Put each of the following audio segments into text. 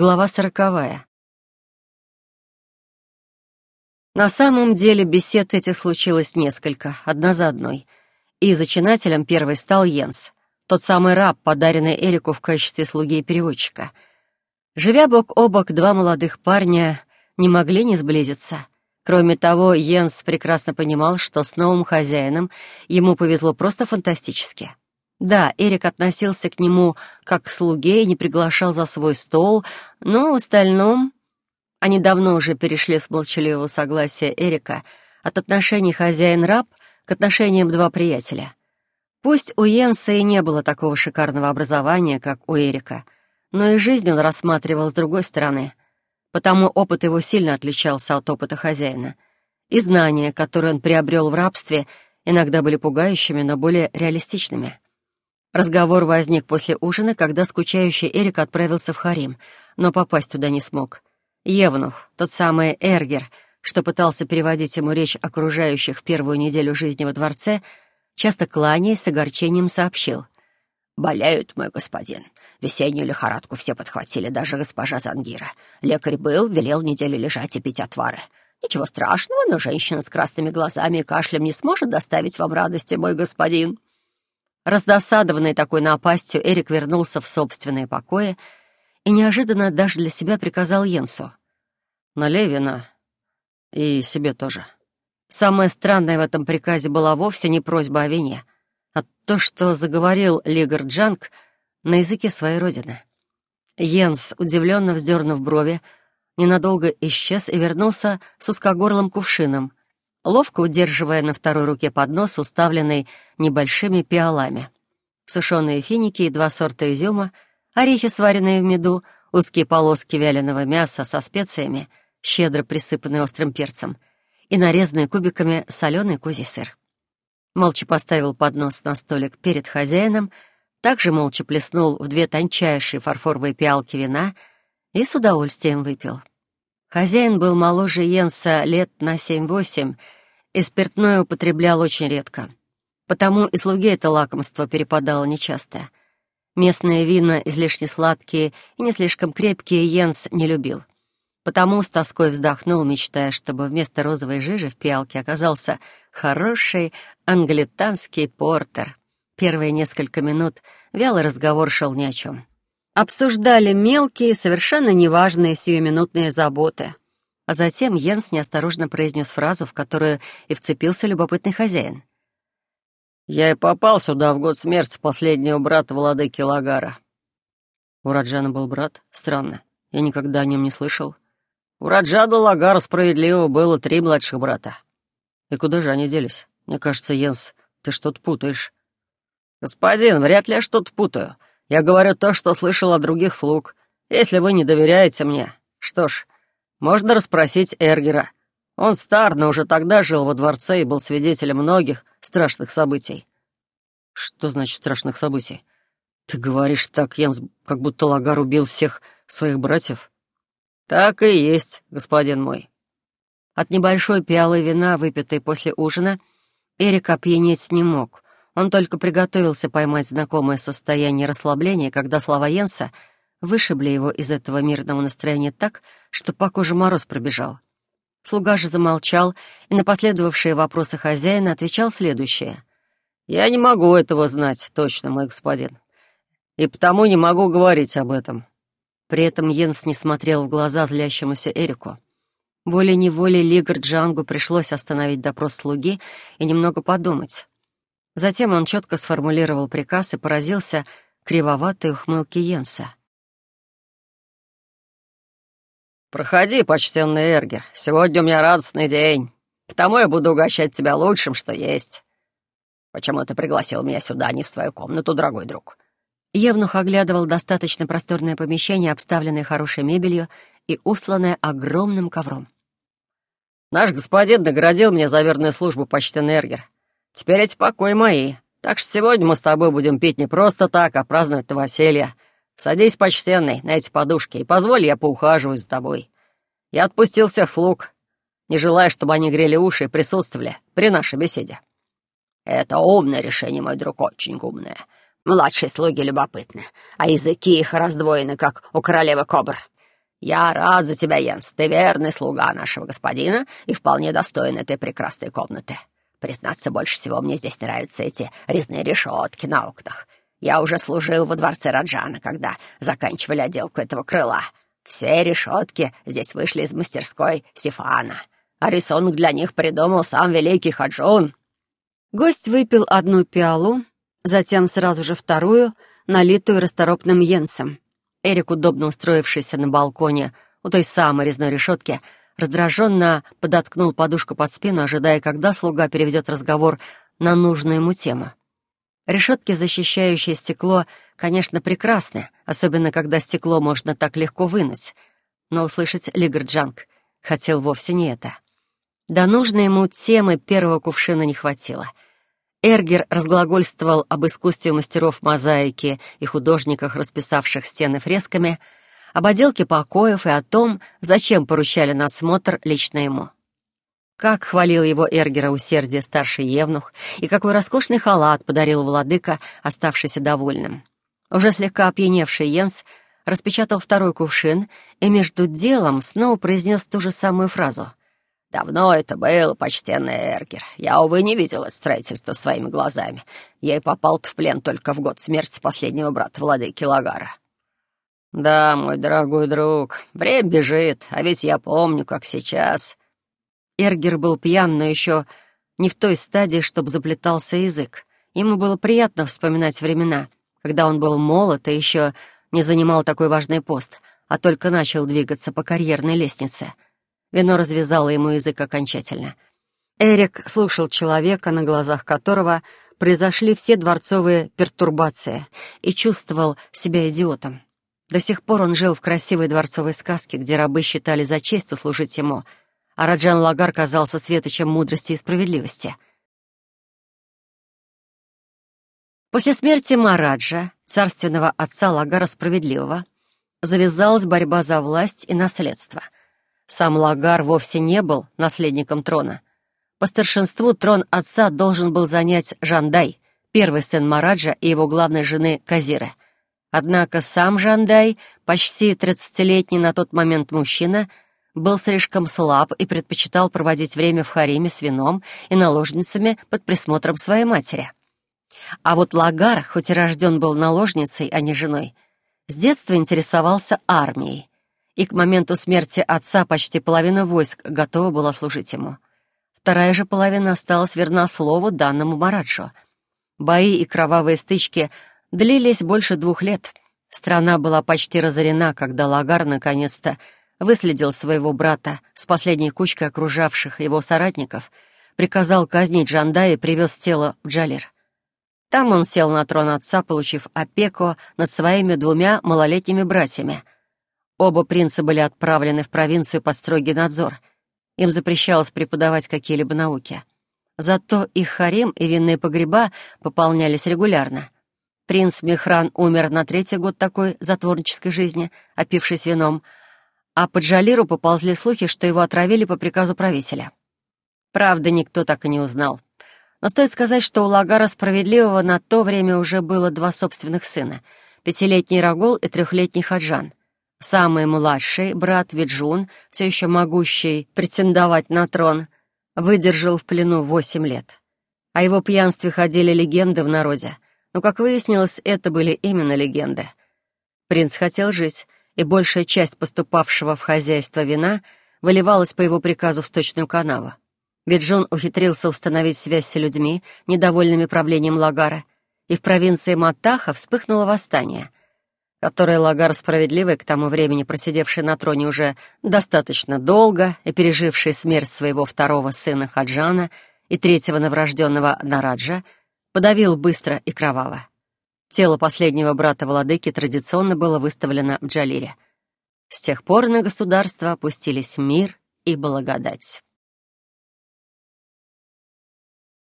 Глава сороковая. На самом деле бесед этих случилось несколько, одна за одной. И зачинателем первой стал Йенс, тот самый раб, подаренный Эрику в качестве слуги и переводчика. Живя бок о бок, два молодых парня не могли не сблизиться. Кроме того, Йенс прекрасно понимал, что с новым хозяином ему повезло просто фантастически. Да, Эрик относился к нему как к слуге и не приглашал за свой стол, но в остальном они давно уже перешли с молчаливого согласия Эрика от отношений хозяин-раб к отношениям два приятеля. Пусть у Йенса и не было такого шикарного образования, как у Эрика, но и жизнь он рассматривал с другой стороны, потому опыт его сильно отличался от опыта хозяина. И знания, которые он приобрел в рабстве, иногда были пугающими, но более реалистичными. Разговор возник после ужина, когда скучающий Эрик отправился в Харим, но попасть туда не смог. Евнух, тот самый Эргер, что пытался переводить ему речь окружающих в первую неделю жизни во дворце, часто кланяясь с огорчением сообщил. «Болеют, мой господин. Весеннюю лихорадку все подхватили, даже госпожа Зангира. Лекарь был, велел неделю лежать и пить отвары. Ничего страшного, но женщина с красными глазами и кашлем не сможет доставить вам радости, мой господин». Раздосадованный такой напастью, Эрик вернулся в собственные покои и неожиданно даже для себя приказал Йенсу. «Налей вина. И себе тоже». Самое странное в этом приказе была вовсе не просьба о вине, а то, что заговорил Лигар Джанг на языке своей родины. Йенс, удивленно вздернув брови, ненадолго исчез и вернулся с узкогорлым кувшином, ловко удерживая на второй руке поднос, уставленный небольшими пиалами. Сушеные финики и два сорта изюма, орехи, сваренные в меду, узкие полоски вяленого мяса со специями, щедро присыпанные острым перцем, и нарезанный кубиками соленый козий сыр. Молча поставил поднос на столик перед хозяином, также молча плеснул в две тончайшие фарфоровые пиалки вина и с удовольствием выпил. Хозяин был моложе Йенса лет на семь-восемь, и спиртное употреблял очень редко. Потому и слуге это лакомство перепадало нечасто. Местные вина, излишне сладкие и не слишком крепкие, Йенс не любил. Потому с тоской вздохнул, мечтая, чтобы вместо розовой жижи в пиалке оказался хороший англитанский портер. Первые несколько минут вялый разговор шел ни о чем. Обсуждали мелкие, совершенно неважные сиюминутные заботы — а затем Йенс неосторожно произнес фразу, в которую и вцепился любопытный хозяин. «Я и попал сюда в год смерти последнего брата владыки Лагара». У Раджана был брат? Странно. Я никогда о нем не слышал. У Раджада Лагара справедливо было три младших брата. И куда же они делись? Мне кажется, Йенс, ты что-то путаешь. «Господин, вряд ли я что-то путаю. Я говорю то, что слышал от других слуг. Если вы не доверяете мне, что ж, можно расспросить Эргера. Он стар, но уже тогда жил во дворце и был свидетелем многих страшных событий». «Что значит страшных событий? Ты говоришь так, Янс, как будто Лагар убил всех своих братьев?» «Так и есть, господин мой». От небольшой пиалы вина, выпитой после ужина, Эрик опьянеть не мог. Он только приготовился поймать знакомое состояние расслабления, когда слова Йенса — вышибли его из этого мирного настроения так, что по коже мороз пробежал. Слуга же замолчал и на последовавшие вопросы хозяина отвечал следующее. «Я не могу этого знать точно, мой господин, и потому не могу говорить об этом». При этом Йенс не смотрел в глаза злящемуся Эрику. Волей-неволей Лигр Джангу пришлось остановить допрос слуги и немного подумать. Затем он четко сформулировал приказ и поразился кривоватой ухмылке Йенса. «Проходи, почтенный Эргер. Сегодня у меня радостный день. Потому я буду угощать тебя лучшим, что есть. Почему ты пригласил меня сюда, а не в свою комнату, дорогой друг?» Евнух оглядывал достаточно просторное помещение, обставленное хорошей мебелью и устланное огромным ковром. «Наш господин наградил меня за верную службу, почтенный Эргер. Теперь эти покои мои. Так что сегодня мы с тобой будем пить не просто так, а праздновать новоселье». Садись, почтенный, на эти подушки, и позволь, я поухаживаю за тобой. Я отпустил всех слуг, не желая, чтобы они грели уши и присутствовали при нашей беседе. Это умное решение, мой друг, очень умное. Младшие слуги любопытны, а языки их раздвоены, как у королевы кобр. «Я рад за тебя, Йенс. Ты верный слуга нашего господина и вполне достоин этой прекрасной комнаты. Признаться, больше всего мне здесь нравятся эти резные решетки на окнах. Я уже служил во дворце Раджана, когда заканчивали отделку этого крыла. Все решетки здесь вышли из мастерской Сифана, а рисунок для них придумал сам великий Хаджун». Гость выпил одну пиалу, затем сразу же вторую, налитую расторопным Йенсом. Эрик, удобно устроившийся на балконе у той самой резной решетки, раздраженно подоткнул подушку под спину, ожидая, когда слуга переведет разговор на нужную ему тему. Решетки, защищающие стекло, конечно, прекрасны, особенно когда стекло можно так легко вынуть. Но услышать Лигарджанг хотел вовсе не это. До нужной ему темы первого кувшина не хватило. Эргер разглагольствовал об искусстве мастеров мозаики и художниках, расписавших стены фресками, об отделке покоев и о том, зачем поручали надсмотр лично ему. Как хвалил его Эргера усердие старший Евнух, и какой роскошный халат подарил владыка, оставшийся довольным. Уже слегка опьяневший Йенс распечатал второй кувшин и между делом снова произнес ту же самую фразу. «Давно это было, почтенный Эргер. Я, увы, не видел это строительство своими глазами. Я и попал в плен только в год смерти последнего брата владыки Лагара». «Да, мой дорогой друг, время бежит, а ведь я помню, как сейчас...» Эргер был пьян, но еще не в той стадии, чтобы заплетался язык. Ему было приятно вспоминать времена, когда он был молод и еще не занимал такой важный пост, а только начал двигаться по карьерной лестнице — Вино развязало ему язык окончательно. Эрик слушал человека, на глазах которого произошли все дворцовые пертурбации, и чувствовал себя идиотом. До сих пор он жил в красивой дворцовой сказке, где рабы считали за честь услужить ему, а Раджан Лагар казался светочем мудрости и справедливости. После смерти Мараджа, царственного отца Лагара Справедливого, завязалась борьба за власть и наследство — сам Лагар вовсе не был наследником трона. По старшинству трон отца должен был занять Жандай, первый сын Мараджа и его главной жены Казиры. Однако сам Жандай, почти тридцатилетний на тот момент мужчина, был слишком слаб и предпочитал проводить время в хареме с вином и наложницами под присмотром своей матери. А вот Лагар, хоть и рожден был наложницей, а не женой, с детства интересовался армией и к моменту смерти отца почти половина войск готова была служить ему. Вторая же половина осталась верна слову данному Мараджу. Бои и кровавые стычки длились больше двух лет. Страна была почти разорена, когда Лагар наконец-то выследил своего брата с последней кучкой окружавших его соратников, приказал казнить Жанда и привез тело в Джалир. Там он сел на трон отца, получив опеку над своими двумя малолетними братьями — Оба принца были отправлены в провинцию под строгий надзор. Им запрещалось преподавать какие-либо науки. Зато их харем и винные погреба пополнялись регулярно. Принц Мехран умер на третий год такой затворнической жизни, опившись вином, а по Джалиру поползли слухи, что его отравили по приказу правителя. Правда, никто так и не узнал. Но стоит сказать, что у Лагара Справедливого на то время уже было два собственных сына — пятилетний Рагол и трехлетний Хаджан. Самый младший, брат Виджун, все еще могущий претендовать на трон, выдержал в плену восемь лет. О его пьянстве ходили легенды в народе, но, как выяснилось, это были именно легенды. Принц хотел жить, и большая часть поступавшего в хозяйство вина выливалась по его приказу в сточную канаву. Виджун ухитрился установить связь с людьми, недовольными правлением Лагара, и в провинции Матаха вспыхнуло восстание — которое Лагар Справедливый, к тому времени просидевший на троне уже достаточно долго и переживший смерть своего второго сына Хаджана и третьего новорожденного Нараджа, подавил быстро и кроваво. Тело последнего брата владыки традиционно было выставлено в Джалире. С тех пор на государство опустились мир и благодать.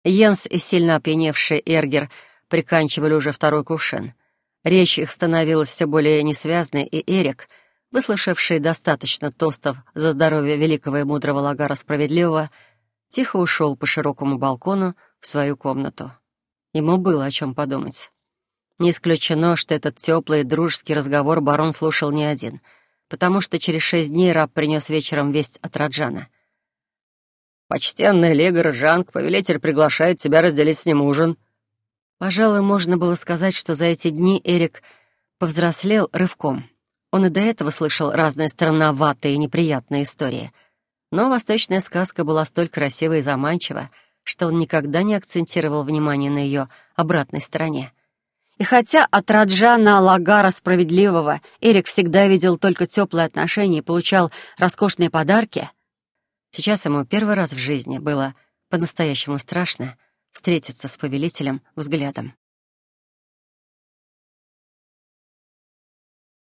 Йенс и сильно опьяневший Эргер приканчивали уже второй кувшин — Речь их становилась все более несвязной, и Эрик, выслушавший достаточно тостов за здоровье великого и мудрого Лагара Справедливого, тихо ушел по широкому балкону в свою комнату. Ему было о чем подумать. Не исключено, что этот теплый дружеский разговор барон слушал не один. потому что через шесть дней раб принес вечером весть от Раджана. «Почтенный Легор Жанг, повелитель приглашает тебя разделить с ним ужин». Пожалуй, можно было сказать, что за эти дни Эрик повзрослел рывком. Он и до этого слышал разные странноватые и неприятные истории. Но восточная сказка была столь красива и заманчива, что он никогда не акцентировал внимание на ее обратной стороне. И хотя от Раджана Лагара Справедливого Эрик всегда видел только теплые отношения и получал роскошные подарки, сейчас ему первый раз в жизни было по-настоящему страшно встретиться с повелителем взглядом.